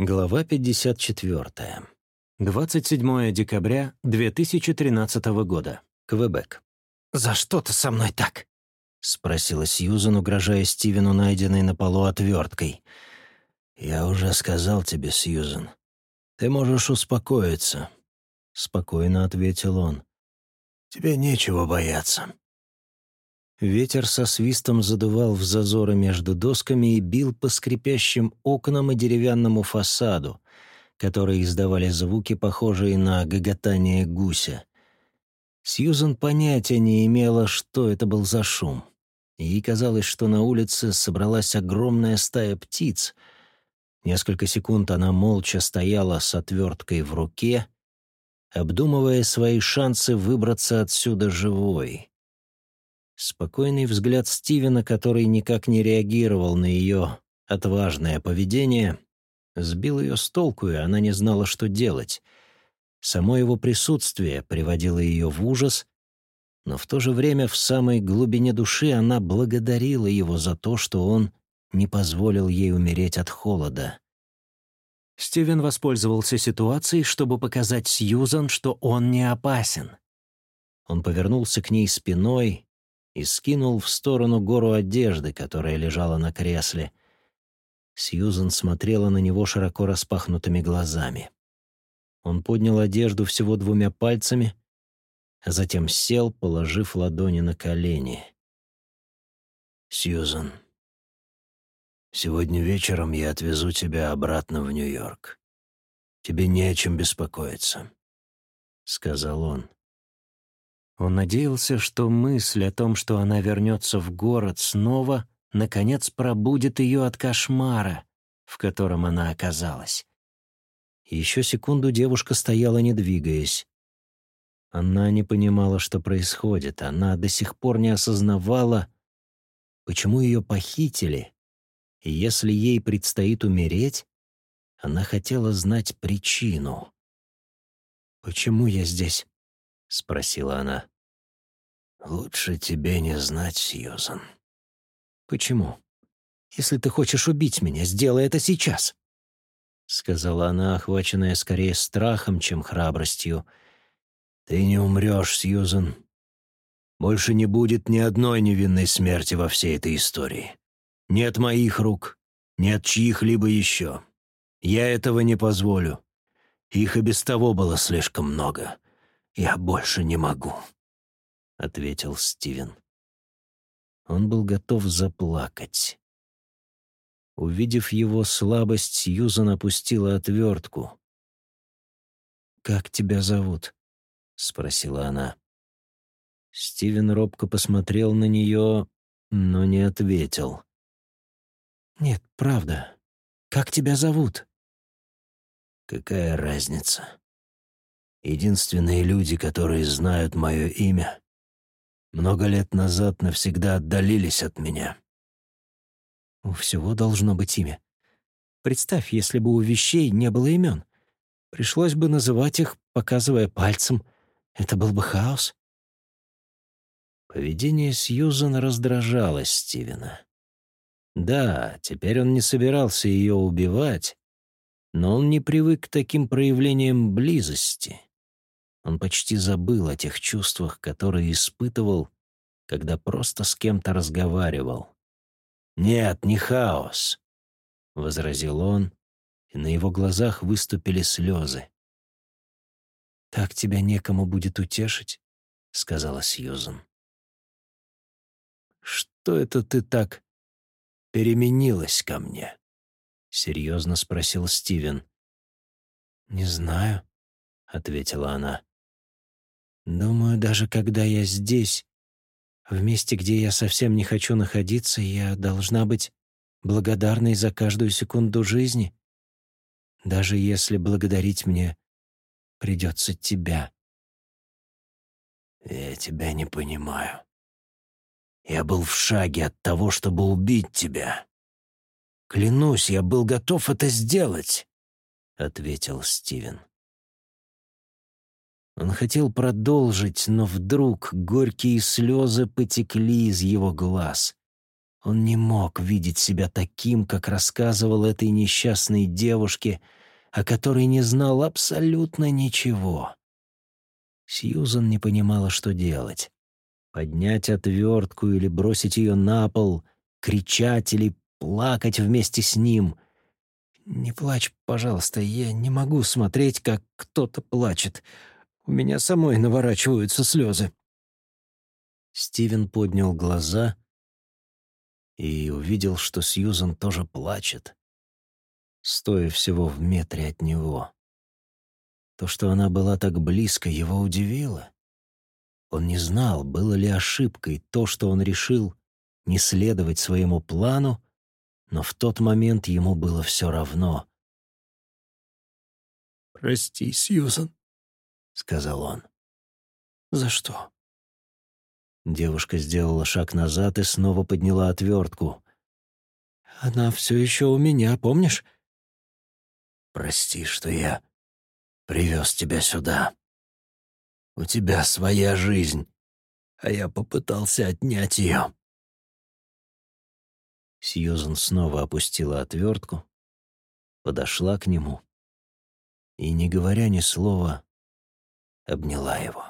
Глава 54. 27 декабря 2013 года. Квебек. «За что ты со мной так?» — спросила Сьюзан, угрожая Стивену, найденной на полу отверткой. «Я уже сказал тебе, Сьюзан. Ты можешь успокоиться», — спокойно ответил он. «Тебе нечего бояться». Ветер со свистом задувал в зазоры между досками и бил по скрипящим окнам и деревянному фасаду, которые издавали звуки, похожие на гоготание гуся. Сьюзан понятия не имела, что это был за шум. Ей казалось, что на улице собралась огромная стая птиц. Несколько секунд она молча стояла с отверткой в руке, обдумывая свои шансы выбраться отсюда живой. Спокойный взгляд Стивена, который никак не реагировал на ее отважное поведение, сбил ее с толку, и она не знала, что делать. Само его присутствие приводило ее в ужас, но в то же время в самой глубине души она благодарила его за то, что он не позволил ей умереть от холода. Стивен воспользовался ситуацией, чтобы показать Сьюзан, что он не опасен. Он повернулся к ней спиной, и скинул в сторону гору одежды, которая лежала на кресле. Сьюзен смотрела на него широко распахнутыми глазами. Он поднял одежду всего двумя пальцами, а затем сел, положив ладони на колени. «Сьюзен, сегодня вечером я отвезу тебя обратно в Нью-Йорк. Тебе не о чем беспокоиться», — сказал он. Он надеялся, что мысль о том, что она вернется в город снова, наконец пробудет ее от кошмара, в котором она оказалась. Еще секунду девушка стояла, не двигаясь. Она не понимала, что происходит. Она до сих пор не осознавала, почему ее похитили. И если ей предстоит умереть, она хотела знать причину. «Почему я здесь?» — спросила она. «Лучше тебе не знать, Сьюзан». «Почему? Если ты хочешь убить меня, сделай это сейчас», — сказала она, охваченная скорее страхом, чем храбростью. «Ты не умрешь, Сьюзан. Больше не будет ни одной невинной смерти во всей этой истории. Нет моих рук, нет чьих-либо еще. Я этого не позволю. Их и без того было слишком много. «Я больше не могу», — ответил Стивен. Он был готов заплакать. Увидев его слабость, Сьюзан опустила отвертку. «Как тебя зовут?» — спросила она. Стивен робко посмотрел на нее, но не ответил. «Нет, правда. Как тебя зовут?» «Какая разница?» Единственные люди, которые знают мое имя, много лет назад навсегда отдалились от меня. У всего должно быть имя. Представь, если бы у вещей не было имен. Пришлось бы называть их, показывая пальцем. Это был бы хаос. Поведение Сьюзан раздражало Стивена. Да, теперь он не собирался ее убивать, но он не привык к таким проявлениям близости. Он почти забыл о тех чувствах, которые испытывал, когда просто с кем-то разговаривал. «Нет, не хаос», — возразил он, и на его глазах выступили слезы. «Так тебя некому будет утешить», — сказала Сьюзан. «Что это ты так переменилась ко мне?» — серьезно спросил Стивен. «Не знаю», — ответила она. Думаю, даже когда я здесь, в месте, где я совсем не хочу находиться, я должна быть благодарной за каждую секунду жизни, даже если благодарить мне придется тебя. Я тебя не понимаю. Я был в шаге от того, чтобы убить тебя. Клянусь, я был готов это сделать, — ответил Стивен. Он хотел продолжить, но вдруг горькие слезы потекли из его глаз. Он не мог видеть себя таким, как рассказывал этой несчастной девушке, о которой не знал абсолютно ничего. Сьюзан не понимала, что делать. Поднять отвертку или бросить ее на пол, кричать или плакать вместе с ним. «Не плачь, пожалуйста, я не могу смотреть, как кто-то плачет. У меня самой наворачиваются слезы». Стивен поднял глаза и увидел, что Сьюзан тоже плачет, стоя всего в метре от него. То, что она была так близко, его удивило. Он не знал, было ли ошибкой то, что он решил не следовать своему плану, но в тот момент ему было все равно. «Прости, Сьюзан», — сказал он. «За что?» Девушка сделала шаг назад и снова подняла отвертку. «Она все еще у меня, помнишь?» «Прости, что я привез тебя сюда. У тебя своя жизнь, а я попытался отнять ее». Сьюзан снова опустила отвертку, подошла к нему и, не говоря ни слова, обняла его.